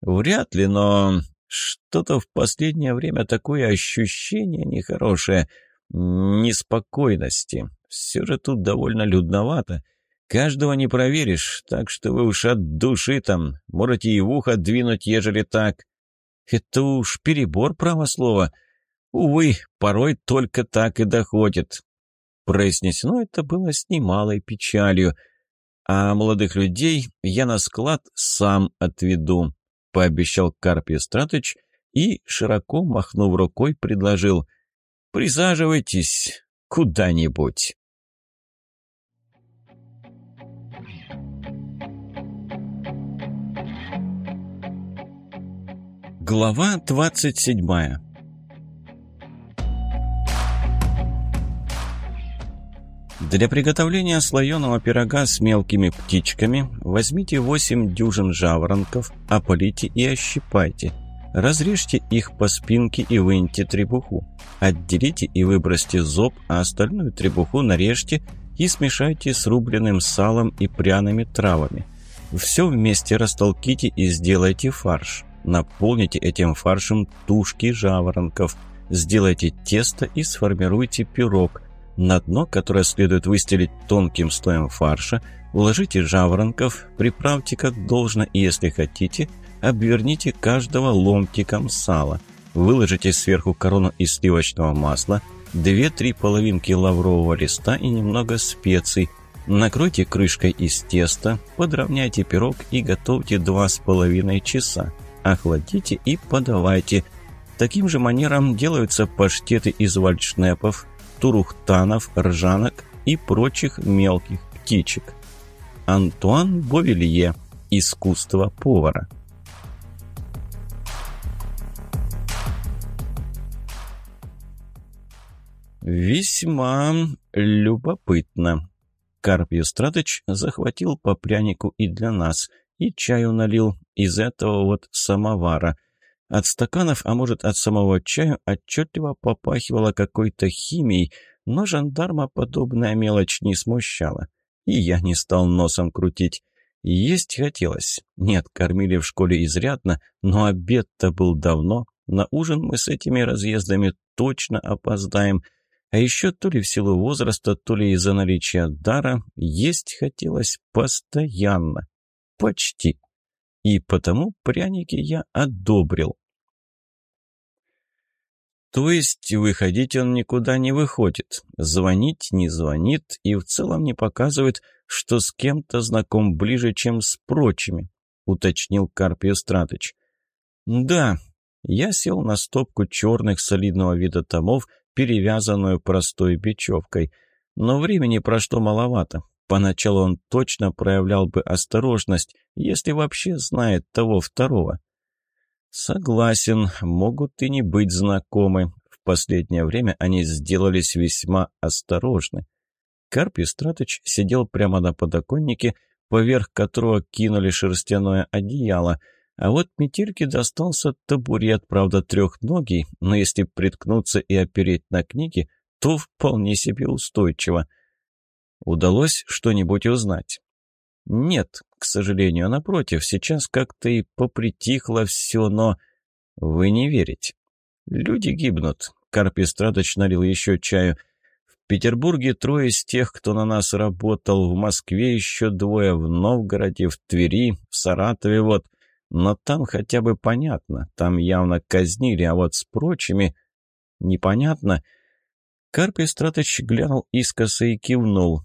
«Вряд ли, но что-то в последнее время такое ощущение нехорошее, неспокойности. Все же тут довольно людновато. Каждого не проверишь, так что вы уж от души там, можете и в ухо двинуть, ежели так. Это уж перебор, право слова. Увы, порой только так и доходит. Произнесено это было с немалой печалью. А молодых людей я на склад сам отведу. —— пообещал Карпий Стратыч и, широко махнув рукой, предложил «Присаживайтесь куда-нибудь». Глава 27 Для приготовления слоеного пирога с мелкими птичками возьмите 8 дюжин жаворонков, ополите и ощипайте. Разрежьте их по спинке и выньте требуху. Отделите и выбросьте зоб, а остальную требуху нарежьте и смешайте с рубленым салом и пряными травами. Все вместе растолките и сделайте фарш. Наполните этим фаршем тушки жаворонков. Сделайте тесто и сформируйте пирог – на дно, которое следует выстелить тонким слоем фарша, уложите жаворонков, приправьте как должно и, если хотите, обверните каждого ломтиком сала. Выложите сверху корону из сливочного масла, 2-3 половинки лаврового листа и немного специй. Накройте крышкой из теста, подровняйте пирог и готовьте 2,5 часа. Охладите и подавайте. Таким же манером делаются паштеты из вальшнепов, турухтанов, ржанок и прочих мелких птичек. Антуан Бовелье. Искусство повара. Весьма любопытно. Карп Юстратыч захватил по прянику и для нас, и чаю налил из этого вот самовара – от стаканов, а может от самого чая, отчетливо попахивало какой-то химией, но жандарма подобная мелочь не смущала. И я не стал носом крутить. Есть хотелось. Нет, кормили в школе изрядно, но обед-то был давно. На ужин мы с этими разъездами точно опоздаем. А еще то ли в силу возраста, то ли из-за наличия дара, есть хотелось постоянно. Почти. И потому пряники я одобрил. То есть выходить он никуда не выходит, звонить не звонит и в целом не показывает, что с кем-то знаком ближе, чем с прочими, уточнил Карпий Стратыч. Да, я сел на стопку черных солидного вида томов, перевязанную простой бечевкой. Но времени прошло маловато. Поначалу он точно проявлял бы осторожность, если вообще знает того второго. «Согласен, могут и не быть знакомы. В последнее время они сделались весьма осторожны». Карпий Стратыч сидел прямо на подоконнике, поверх которого кинули шерстяное одеяло, а вот Метельке достался табурет, правда, трехногий, но если приткнуться и опереть на книги, то вполне себе устойчиво. Удалось что-нибудь узнать? Нет, к сожалению, напротив, сейчас как-то и попритихло все, но... Вы не верите. Люди гибнут. Карпистраточ налил еще чаю. В Петербурге трое из тех, кто на нас работал, в Москве еще двое, в Новгороде, в Твери, в Саратове вот. Но там хотя бы понятно, там явно казнили, а вот с прочими... Непонятно. Карпистраточ глянул искоса и кивнул.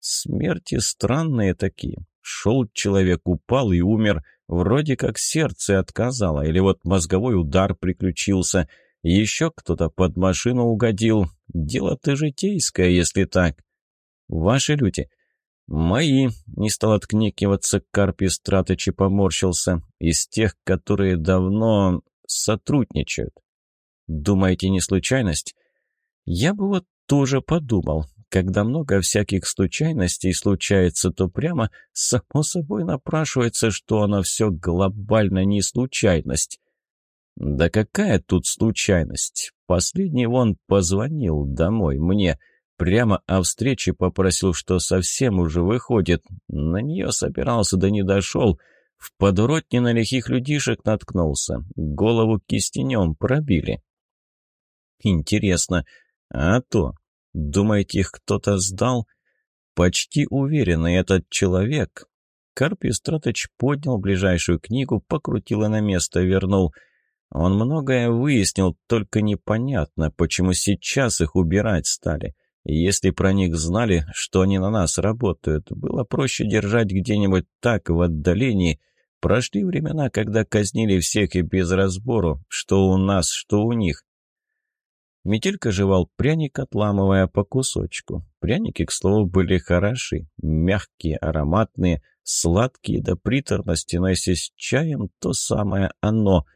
Смерти странные такие. Шел человек, упал и умер. Вроде как сердце отказало, или вот мозговой удар приключился. Еще кто-то под машину угодил. Дело-то житейское, если так. Ваши люди. Мои, не стал откнекиваться, Карпий Стратыч и поморщился. Из тех, которые давно сотрудничают. Думаете, не случайность? Я бы вот тоже подумал. Когда много всяких случайностей случается, то прямо само собой напрашивается, что оно все глобально не случайность. Да какая тут случайность? Последний вон позвонил домой мне, прямо о встрече попросил, что совсем уже выходит. На нее собирался, да не дошел. В подворотне на лихих людишек наткнулся. Голову кистенем пробили. Интересно, а то Думаете, их кто-то сдал? Почти уверенный этот человек. Карпий Стратыч поднял ближайшую книгу, покрутил и на место вернул. Он многое выяснил, только непонятно, почему сейчас их убирать стали. Если про них знали, что они на нас работают, было проще держать где-нибудь так, в отдалении. Прошли времена, когда казнили всех и без разбору, что у нас, что у них. Метелька жевал пряник, отламывая по кусочку. Пряники, к слову, были хороши, мягкие, ароматные, сладкие до приторности, но если с чаем, то самое оно.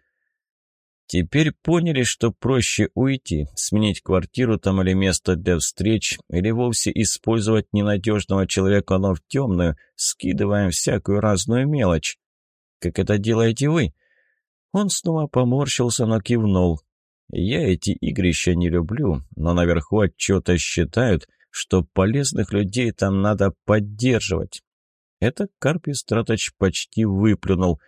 Теперь поняли, что проще уйти, сменить квартиру там или место для встреч, или вовсе использовать ненадежного человека, но в темную, скидываем всякую разную мелочь. Как это делаете вы? Он снова поморщился, но кивнул. Я эти игрища не люблю, но наверху отчета считают, что полезных людей там надо поддерживать. Это Карпий Страточ почти выплюнул.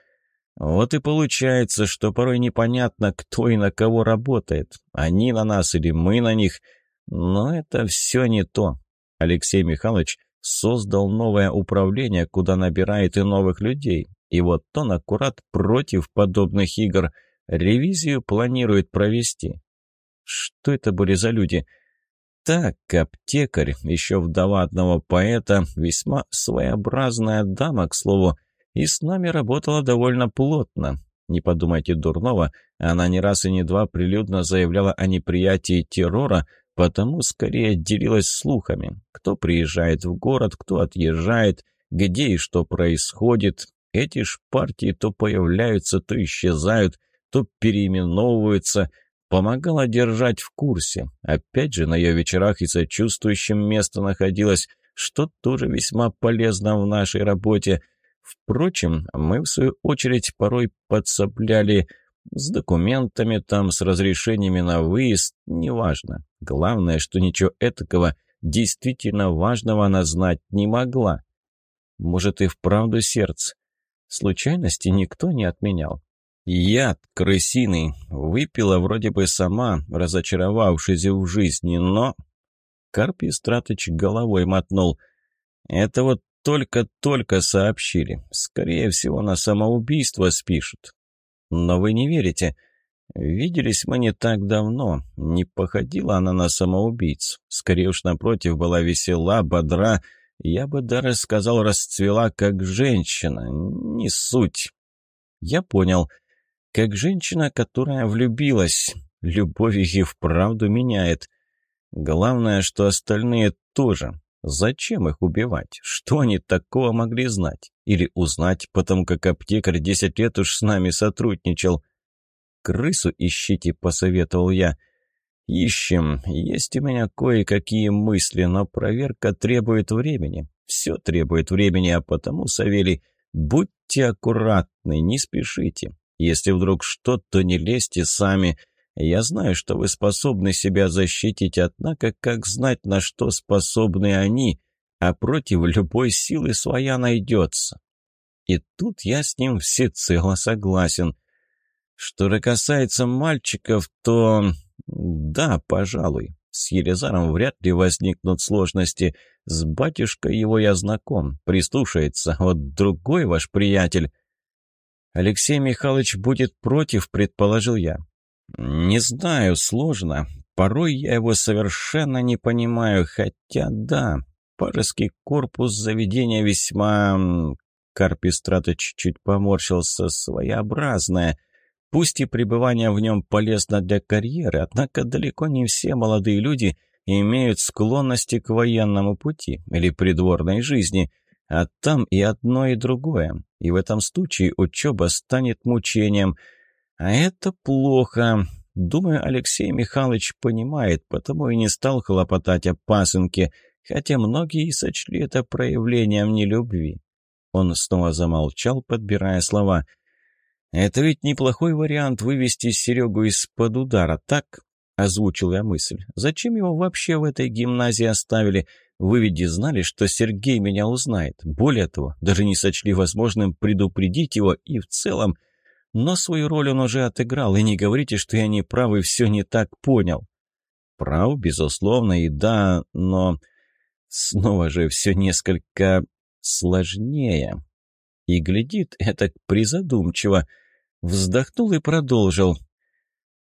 Вот и получается, что порой непонятно, кто и на кого работает. Они на нас или мы на них. Но это все не то. Алексей Михайлович создал новое управление, куда набирает и новых людей. И вот он аккурат против подобных игр – Ревизию планирует провести. Что это были за люди? Так, аптекарь, еще вдова одного поэта, весьма своеобразная дама, к слову, и с нами работала довольно плотно. Не подумайте дурного, она не раз и не два прилюдно заявляла о неприятии террора, потому скорее делилась слухами. Кто приезжает в город, кто отъезжает, где и что происходит. Эти ж партии то появляются, то исчезают, то переименовываются, помогала держать в курсе. Опять же, на ее вечерах и сочувствующим место находилось, что тоже весьма полезно в нашей работе. Впрочем, мы, в свою очередь, порой подцепляли с документами там, с разрешениями на выезд, неважно. Главное, что ничего этакого действительно важного она знать не могла. Может, и вправду сердце. Случайности никто не отменял. Яд крысиный. Выпила вроде бы сама, разочаровавшись в жизни, но... Карпий Стратыч головой мотнул. Это вот только-только сообщили. Скорее всего, на самоубийство спишут. Но вы не верите. Виделись мы не так давно. Не походила она на самоубийцу. Скорее уж, напротив, была весела, бодра. Я бы даже сказал, расцвела как женщина. Не суть. Я понял. Как женщина, которая влюбилась. Любовь их и вправду меняет. Главное, что остальные тоже. Зачем их убивать? Что они такого могли знать? Или узнать, потому как аптекарь десять лет уж с нами сотрудничал? «Крысу ищите», — посоветовал я. «Ищем. Есть у меня кое-какие мысли, но проверка требует времени. Все требует времени, а потому, Савелий, будьте аккуратны, не спешите. Если вдруг что-то, не лезьте сами». Я знаю, что вы способны себя защитить, однако как знать, на что способны они, а против любой силы своя найдется. И тут я с ним всецело согласен. Что же касается мальчиков, то... Да, пожалуй. С Елизаром вряд ли возникнут сложности. С батюшкой его я знаком, прислушается. Вот другой ваш приятель... Алексей Михайлович будет против, предположил я. «Не знаю, сложно. Порой я его совершенно не понимаю, хотя да, пажеский корпус заведения весьма...» Карпистратыч чуть поморщился, своеобразное. Пусть и пребывание в нем полезно для карьеры, однако далеко не все молодые люди имеют склонности к военному пути или придворной жизни, а там и одно, и другое. И в этом случае учеба станет мучением – а это плохо. Думаю, Алексей Михайлович понимает, потому и не стал хлопотать о пасынке, хотя многие и сочли это проявлением нелюбви. Он снова замолчал, подбирая слова. «Это ведь неплохой вариант вывести Серегу из-под удара, так?» — озвучил я мысль. «Зачем его вообще в этой гимназии оставили? Вы ведь знали, что Сергей меня узнает. Более того, даже не сочли возможным предупредить его, и в целом но свою роль он уже отыграл, и не говорите, что я не прав и все не так понял. Прав, безусловно, и да, но снова же все несколько сложнее. И глядит это призадумчиво. Вздохнул и продолжил.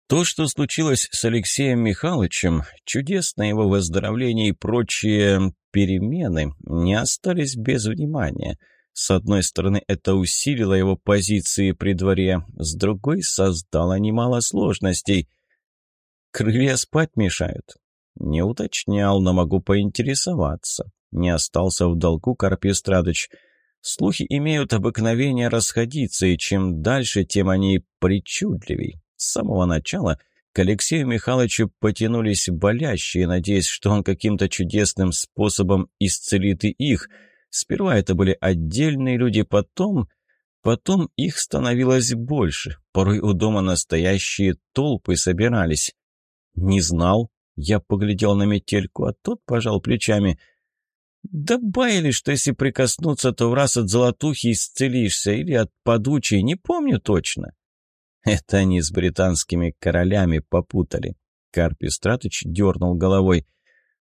То, что случилось с Алексеем Михайловичем, чудесное его выздоровление и прочие перемены не остались без внимания — с одной стороны, это усилило его позиции при дворе, с другой — создало немало сложностей. «Крылья спать мешают?» «Не уточнял, но могу поинтересоваться». Не остался в долгу Карпестрадыч. «Слухи имеют обыкновение расходиться, и чем дальше, тем они причудливей. С самого начала к Алексею Михайловичу потянулись болящие, надеясь, что он каким-то чудесным способом исцелит и их — Сперва это были отдельные люди, потом... Потом их становилось больше. Порой у дома настоящие толпы собирались. «Не знал». Я поглядел на метельку, а тот пожал плечами. «Да баяли, что если прикоснуться, то в раз от золотухи исцелишься или от подучей, не помню точно». Это они с британскими королями попутали. Карпий Стратыч дернул головой.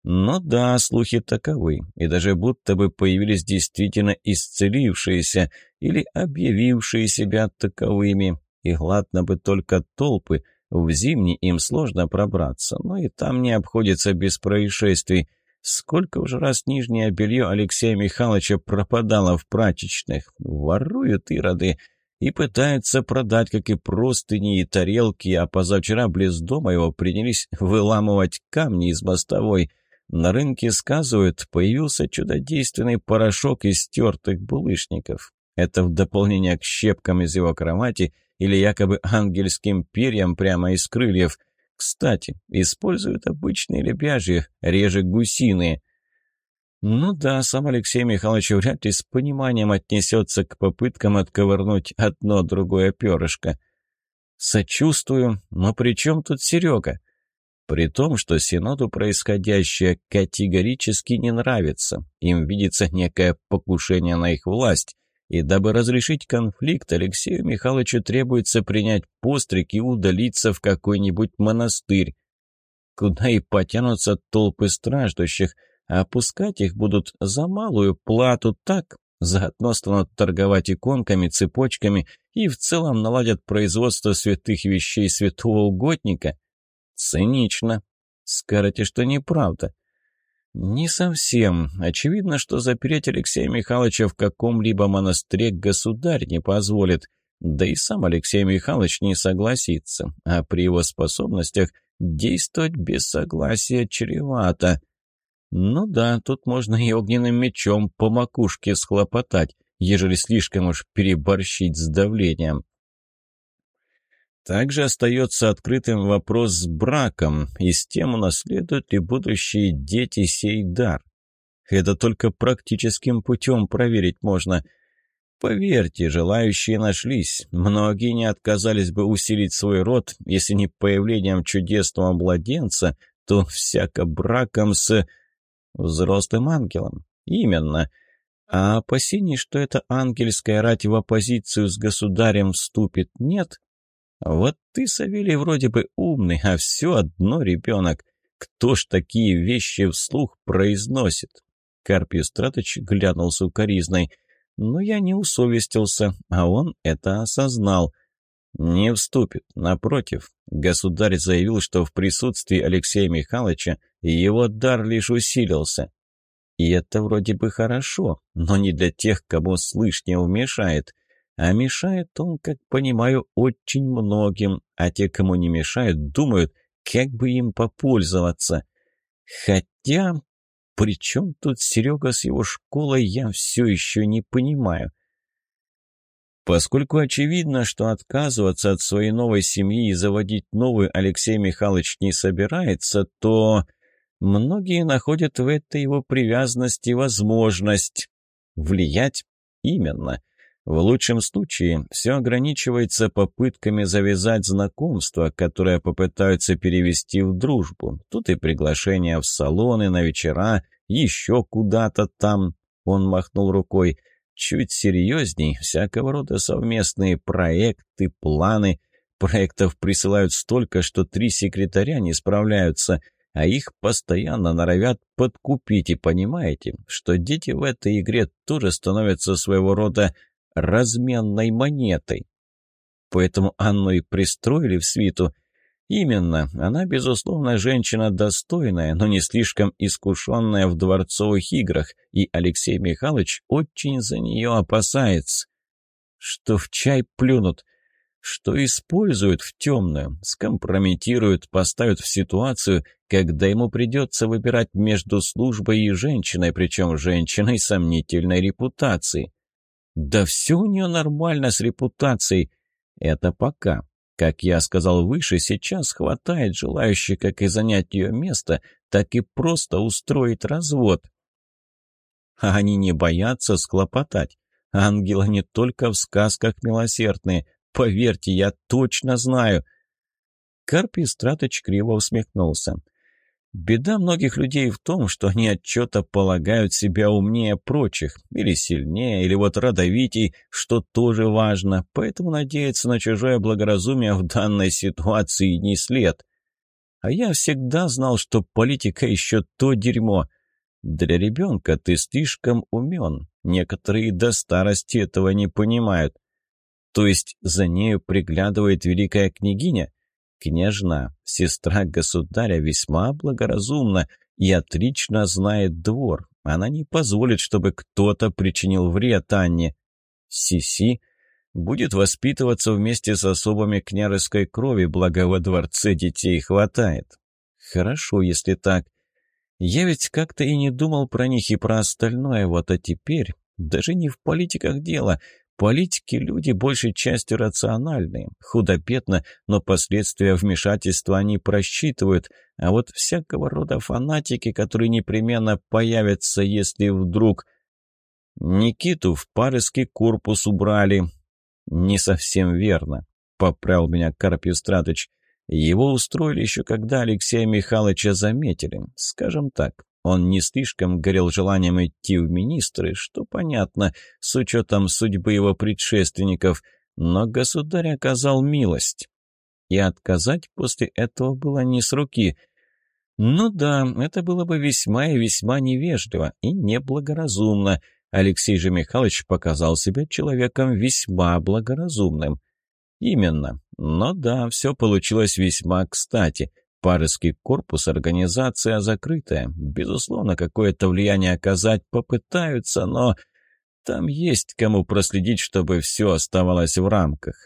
Но да, слухи таковы, и даже будто бы появились действительно исцелившиеся или объявившие себя таковыми. И ладно бы только толпы, в зимний им сложно пробраться, но и там не обходится без происшествий. Сколько уже раз нижнее белье Алексея Михайловича пропадало в прачечных. Воруют ироды и пытаются продать, как и простыни и тарелки, а позавчера близ дома его принялись выламывать камни из мостовой – на рынке, сказывают, появился чудодейственный порошок из стертых булыжников. Это в дополнение к щепкам из его кровати или якобы ангельским перьям прямо из крыльев. Кстати, используют обычные лебяжьи, реже гусиные. Ну да, сам Алексей Михайлович вряд ли с пониманием отнесется к попыткам отковырнуть одно другое перышко. Сочувствую, но при чем тут Серега? При том, что Синоду происходящее категорически не нравится. Им видится некое покушение на их власть. И дабы разрешить конфликт, Алексею Михайловичу требуется принять постриг и удалиться в какой-нибудь монастырь, куда и потянутся толпы страждущих, опускать их будут за малую плату так, заодно станут торговать иконками, цепочками и в целом наладят производство святых вещей святого угодника. Цинично. Скажете, что неправда. Не совсем. Очевидно, что запереть Алексея Михайловича в каком-либо монастыре государь не позволит. Да и сам Алексей Михайлович не согласится. А при его способностях действовать без согласия чревато. Ну да, тут можно и огненным мечом по макушке схлопотать, ежели слишком уж переборщить с давлением. Также остается открытым вопрос с браком и с тем, унаследуют ли будущие дети сей дар. Это только практическим путем проверить можно. Поверьте, желающие нашлись. Многие не отказались бы усилить свой род, если не появлением чудесного младенца, то всяко браком с взрослым ангелом. Именно. А опасений, что эта ангельская рать в оппозицию с государем вступит, нет? Вот ты, Савелий, вроде бы умный, а все одно ребенок. Кто ж такие вещи вслух произносит? Карпий Стратыч глянул сукоризной. Но я не усовестился, а он это осознал. Не вступит. Напротив, государь заявил, что в присутствии Алексея Михайловича его дар лишь усилился. И это вроде бы хорошо, но не для тех, кому слышь не умешает. А мешает он, как понимаю, очень многим, а те, кому не мешают, думают, как бы им попользоваться. Хотя, при чем тут Серега с его школой, я все еще не понимаю. Поскольку очевидно, что отказываться от своей новой семьи и заводить новую Алексей Михайлович не собирается, то многие находят в этой его привязанности возможность влиять именно – в лучшем случае все ограничивается попытками завязать знакомство, которое попытаются перевести в дружбу. Тут и приглашения в салоны, на вечера, еще куда-то там. Он махнул рукой. Чуть серьезней, всякого рода совместные проекты, планы. Проектов присылают столько, что три секретаря не справляются, а их постоянно норовят подкупить. И понимаете, что дети в этой игре тоже становятся своего рода разменной монетой. Поэтому Анну и пристроили в свиту. Именно, она, безусловно, женщина достойная, но не слишком искушенная в дворцовых играх, и Алексей Михайлович очень за нее опасается. Что в чай плюнут, что используют в темную, скомпрометируют, поставят в ситуацию, когда ему придется выбирать между службой и женщиной, причем женщиной сомнительной репутации. Да все у нее нормально с репутацией. Это пока. Как я сказал выше, сейчас хватает желающих как и занять ее место, так и просто устроить развод. А они не боятся склопотать. Ангелы не только в сказках милосердные. Поверьте, я точно знаю. Карпий Страточ криво усмехнулся. Беда многих людей в том, что они отчета полагают себя умнее прочих, или сильнее, или вот родовитей, что тоже важно, поэтому надеяться на чужое благоразумие в данной ситуации не след. А я всегда знал, что политика еще то дерьмо. Для ребенка ты слишком умен, некоторые до старости этого не понимают. То есть за нею приглядывает великая княгиня? Княжна, сестра государя, весьма благоразумна и отлично знает двор. Она не позволит, чтобы кто-то причинил вред Анне. Сиси будет воспитываться вместе с особами княжеской крови, благо во дворце детей хватает. Хорошо, если так. Я ведь как-то и не думал про них и про остальное, вот а теперь... Даже не в политиках дело. Политики – люди большей частью рациональные, худо-бедно, но последствия вмешательства они просчитывают, а вот всякого рода фанатики, которые непременно появятся, если вдруг... Никиту в Парыский корпус убрали. Не совсем верно, поправил меня Карпий Стратыч. Его устроили еще когда Алексея Михайловича заметили. Скажем так, Он не слишком горел желанием идти в министры, что понятно, с учетом судьбы его предшественников, но государь оказал милость. И отказать после этого было не с руки. Ну да, это было бы весьма и весьма невежливо и неблагоразумно. Алексей же Михайлович показал себя человеком весьма благоразумным. Именно. Но да, все получилось весьма кстати. Парыский корпус – организация закрытая. Безусловно, какое-то влияние оказать попытаются, но там есть кому проследить, чтобы все оставалось в рамках.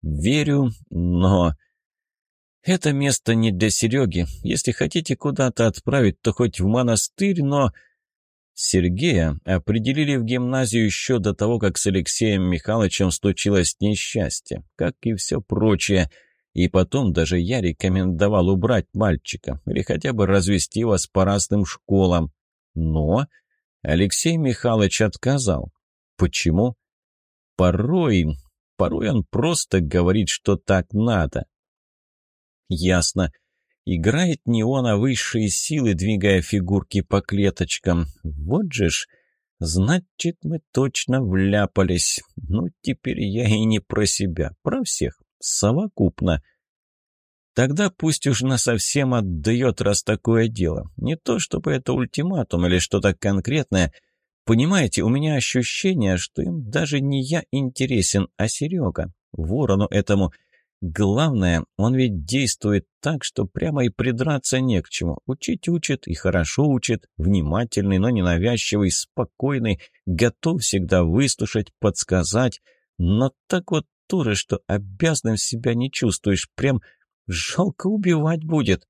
Верю, но... Это место не для Сереги. Если хотите куда-то отправить, то хоть в монастырь, но... Сергея определили в гимназию еще до того, как с Алексеем Михайловичем случилось несчастье, как и все прочее. И потом даже я рекомендовал убрать мальчика или хотя бы развести вас по разным школам. Но Алексей Михайлович отказал. Почему? Порой, порой он просто говорит, что так надо. Ясно. Играет не он, а высшие силы, двигая фигурки по клеточкам. Вот же ж... Значит, мы точно вляпались. Ну, теперь я и не про себя, про всех. Совокупно. Тогда пусть уж насовсем отдает, раз такое дело. Не то, чтобы это ультиматум или что-то конкретное. Понимаете, у меня ощущение, что им даже не я интересен, а Серега. Ворону этому Главное, он ведь действует так, что прямо и придраться не к чему. Учить учит и хорошо учит, внимательный, но ненавязчивый, спокойный, готов всегда выслушать, подсказать. Но так вот тоже, что обязанным себя не чувствуешь, прям жалко убивать будет.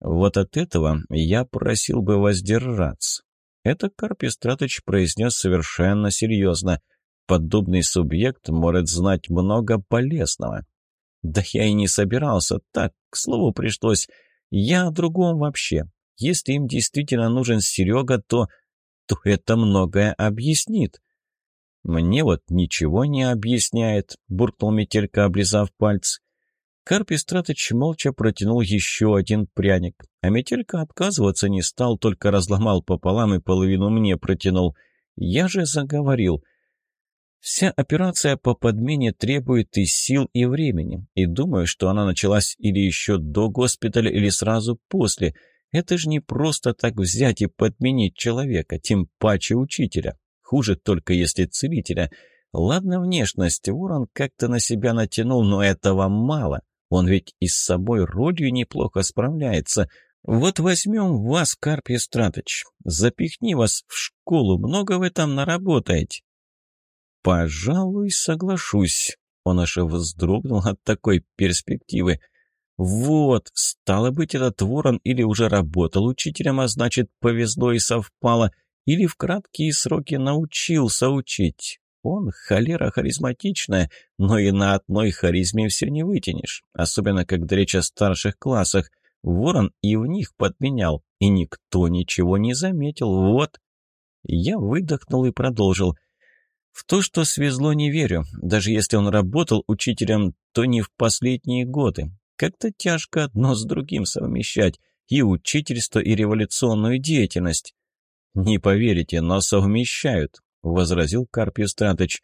Вот от этого я просил бы воздержаться. Это Карпистратыч произнес совершенно серьезно. Подобный субъект может знать много полезного. Да я и не собирался. Так, к слову, пришлось. Я о другом вообще. Если им действительно нужен Серега, то... то это многое объяснит. Мне вот ничего не объясняет, буркнул Метелька, облизав пальцы. Карп Истратыч молча протянул еще один пряник, а Метелька отказываться не стал, только разломал пополам и половину мне протянул. Я же заговорил. Вся операция по подмене требует и сил, и времени, и думаю, что она началась или еще до госпиталя, или сразу после. Это же не просто так взять и подменить человека, тем паче учителя. Хуже только если целителя. Ладно, внешность Ворон как-то на себя натянул, но этого мало. Он ведь и с собой ролью неплохо справляется. Вот возьмем вас, Карпий Стратыч, запихни вас в школу, много вы там наработаете. «Пожалуй, соглашусь». Он аж вздрогнул от такой перспективы. «Вот, стало быть, этот ворон или уже работал учителем, а значит, повезло и совпало, или в краткие сроки научился учить. Он холера харизматичная, но и на одной харизме все не вытянешь, особенно когда речь о старших классах. Ворон и в них подменял, и никто ничего не заметил, вот». Я выдохнул и продолжил – в то, что свезло, не верю. Даже если он работал учителем, то не в последние годы. Как-то тяжко одно с другим совмещать. И учительство, и революционную деятельность. «Не поверите, но совмещают», — возразил Карпий Стратыч.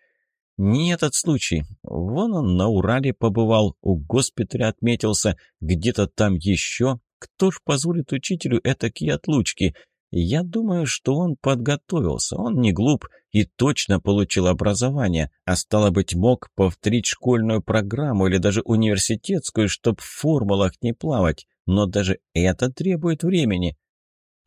«Не этот случай. Вон он на Урале побывал, у госпиталя отметился, где-то там еще. Кто ж позволит учителю этакие отлучки? Я думаю, что он подготовился, он не глуп и точно получил образование, а стало быть, мог повторить школьную программу или даже университетскую, чтобы в формулах не плавать, но даже это требует времени.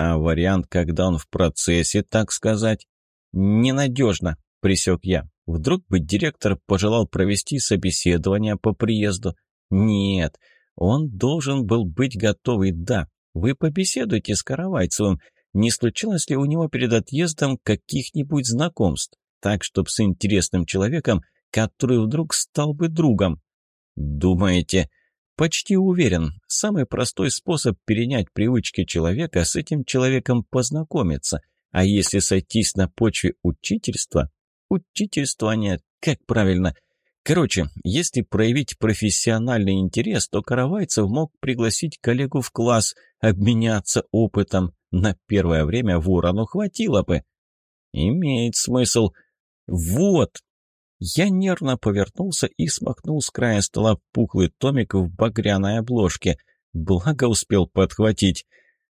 А вариант, когда он в процессе, так сказать, ненадежно, присек я. Вдруг бы директор пожелал провести собеседование по приезду? Нет, он должен был быть готовый, да. Вы побеседуйте с Каравайцевым, не случалось ли у него перед отъездом каких-нибудь знакомств, так, чтоб с интересным человеком, который вдруг стал бы другом? Думаете? Почти уверен, самый простой способ перенять привычки человека с этим человеком познакомиться. А если сойтись на почве учительства? Учительствование, как правильно? Короче, если проявить профессиональный интерес, то Каравайцев мог пригласить коллегу в класс, обменяться опытом, На первое время ворону хватило бы. Имеет смысл. Вот. Я нервно повернулся и смахнул с края стола пухлый томик в багряной обложке. Благо успел подхватить.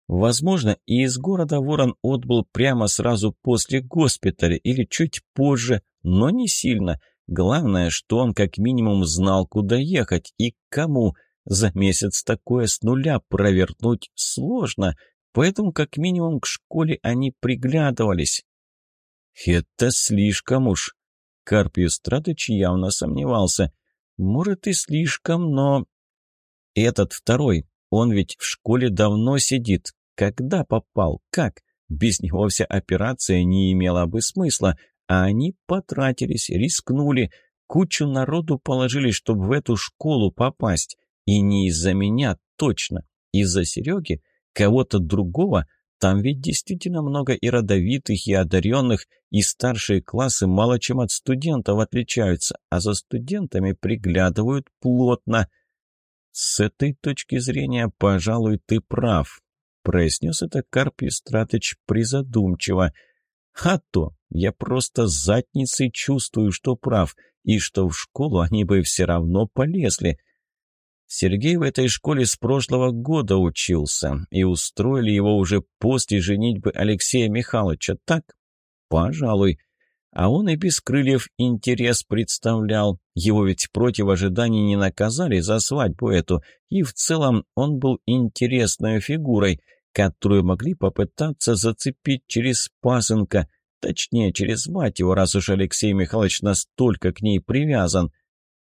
Возможно, и из города ворон отбыл прямо сразу после госпиталя или чуть позже, но не сильно. Главное, что он как минимум знал, куда ехать и к кому. За месяц такое с нуля провернуть сложно, поэтому как минимум к школе они приглядывались. «Это слишком уж». Карпиус Стратыч явно сомневался. «Может, и слишком, но...» «Этот второй, он ведь в школе давно сидит. Когда попал? Как? Без него вся операция не имела бы смысла. А они потратились, рискнули. Кучу народу положили, чтобы в эту школу попасть. И не из-за меня точно. Из-за Сереги, кого-то другого – там ведь действительно много и родовитых, и одаренных, и старшие классы мало чем от студентов отличаются, а за студентами приглядывают плотно. «С этой точки зрения, пожалуй, ты прав», — произнес это Карпий Стратыч призадумчиво. «А то, я просто задницей чувствую, что прав, и что в школу они бы все равно полезли». Сергей в этой школе с прошлого года учился, и устроили его уже после женитьбы Алексея Михайловича, так? Пожалуй. А он и без крыльев интерес представлял. Его ведь против ожиданий не наказали за свадьбу эту, и в целом он был интересной фигурой, которую могли попытаться зацепить через пасынка, точнее, через мать его, раз уж Алексей Михайлович настолько к ней привязан.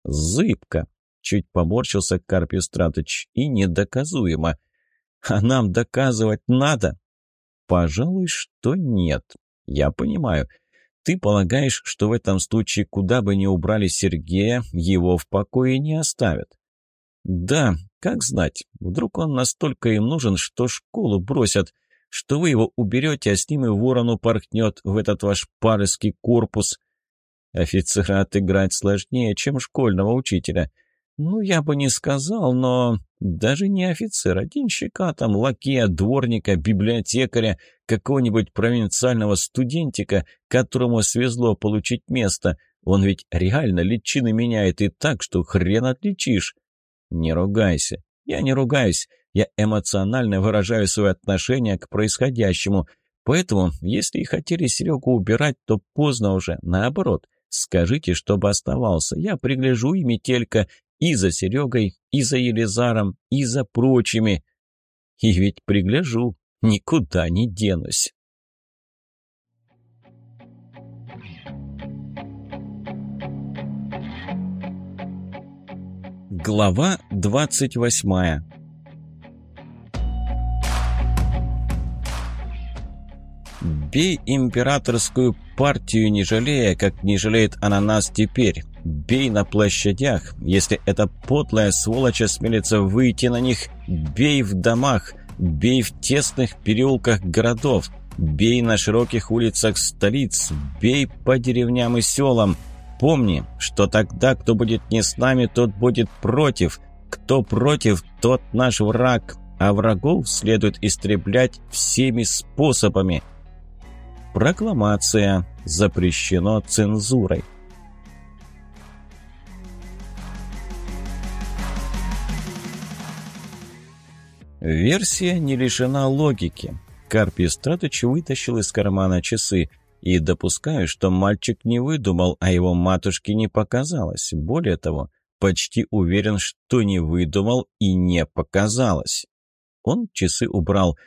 Зыбка, Чуть поморщился Карпий Стратыч. И недоказуемо. А нам доказывать надо? Пожалуй, что нет. Я понимаю. Ты полагаешь, что в этом случае, куда бы ни убрали Сергея, его в покое не оставят? Да, как знать. Вдруг он настолько им нужен, что школу бросят, что вы его уберете, а с ним и ворону порхнет в этот ваш парыский корпус. Офицера отыграть сложнее, чем школьного учителя. «Ну, я бы не сказал, но даже не офицера, денщика, там, лакея, дворника, библиотекаря, какого-нибудь провинциального студентика, которому свезло получить место. Он ведь реально личины меняет и так, что хрен отличишь». «Не ругайся». «Я не ругаюсь. Я эмоционально выражаю свое отношение к происходящему. Поэтому, если и хотели Серегу убирать, то поздно уже, наоборот». Скажите, чтобы оставался. Я пригляжу и метелька, и за Серегой, и за Елизаром, и за прочими. И ведь пригляжу, никуда не денусь. Глава двадцать восьмая Бей императорскую партию, не жалея, как не жалеет она нас теперь. Бей на площадях, если эта подлая сволочь осмелится выйти на них. Бей в домах, бей в тесных переулках городов, бей на широких улицах столиц, бей по деревням и селам. Помни, что тогда, кто будет не с нами, тот будет против. Кто против, тот наш враг, а врагов следует истреблять всеми способами. Прокламация запрещено цензурой. Версия не лишена логики. Карпий Стратыч вытащил из кармана часы. И допускаю, что мальчик не выдумал, а его матушке не показалось. Более того, почти уверен, что не выдумал и не показалось. Он часы убрал.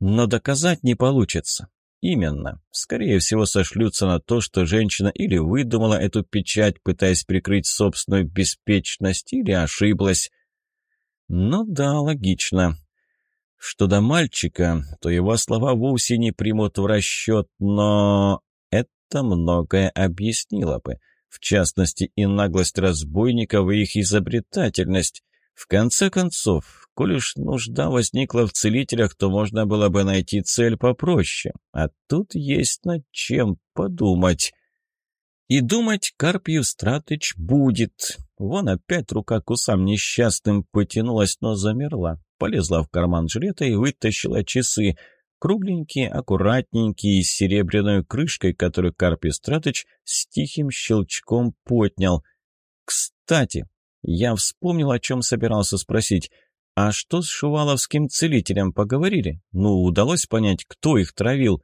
Но доказать не получится. Именно. Скорее всего, сошлются на то, что женщина или выдумала эту печать, пытаясь прикрыть собственную беспечность, или ошиблась. Ну да, логично. Что до мальчика, то его слова вовсе не примут в расчет, но это многое объяснило бы. В частности, и наглость разбойников, и их изобретательность. В конце концов, Коль уж нужда возникла в целителях, то можно было бы найти цель попроще. А тут есть над чем подумать. И думать Карпьев Стратыч будет. Вон опять рука к усам несчастным потянулась, но замерла. Полезла в карман жилета и вытащила часы. Кругленькие, аккуратненькие, с серебряной крышкой, которую Карпис Тратыч с тихим щелчком поднял. «Кстати, я вспомнил, о чем собирался спросить. А что с шуваловским целителем поговорили? Ну, удалось понять, кто их травил?»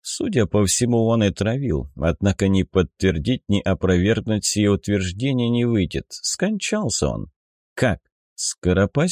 Судя по всему, он и травил, однако ни подтвердить, ни опровергнуть сие утверждение не выйдет. Скончался он. Как? Скоропасть?